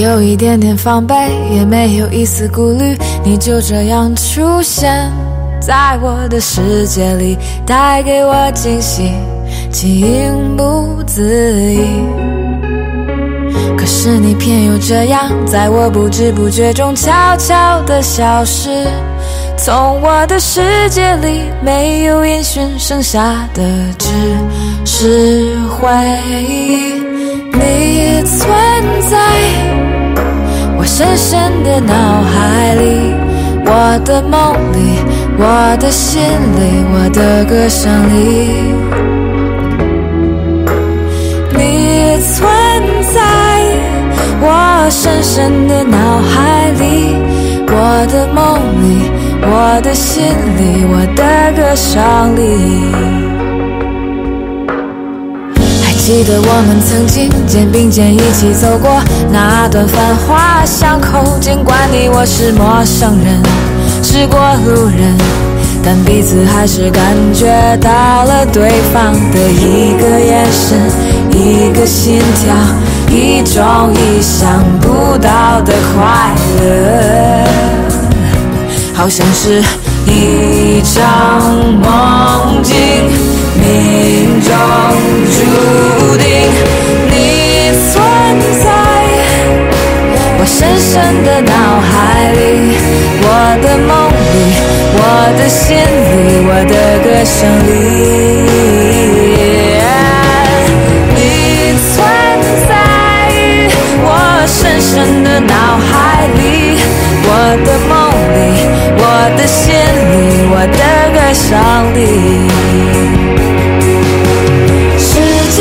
有一点点防备，也没有一丝顾虑，你就这样出现在我的世界里，带给我惊喜，情不自已。可是你偏又这样，在我不知不觉中悄悄地消失，从我的世界里没有音讯，剩下的只是回忆。你存在我深深的脑海里，我的梦里，我的心里，我的歌声里。你存在我深深的脑海里，我的梦里，我的心里，我的歌声里。记得我们曾经肩并肩一起走过那段繁华巷口，尽管你我是陌生人，是过路人，但彼此还是感觉到了对方的一个眼神，一个心跳，一种意想不到的快乐，好像是一场梦境，深深的脑海里，我的梦里，我的心里，我的歌声里，你存在我深深的脑海里，我的梦里，我的心里，我的歌声里。世界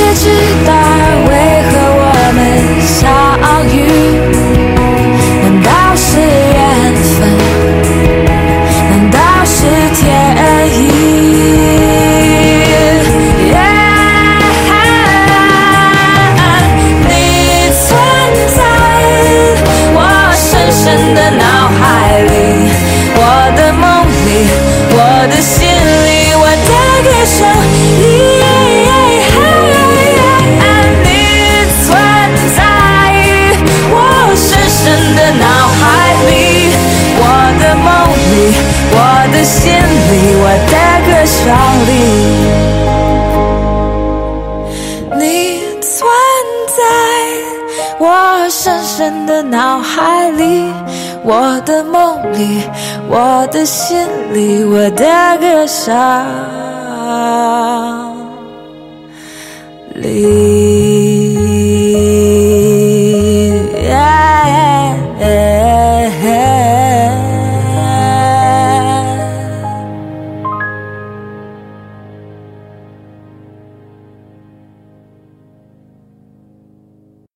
道理你存在我深深的脑海里我的梦里我的心里我的歌声里。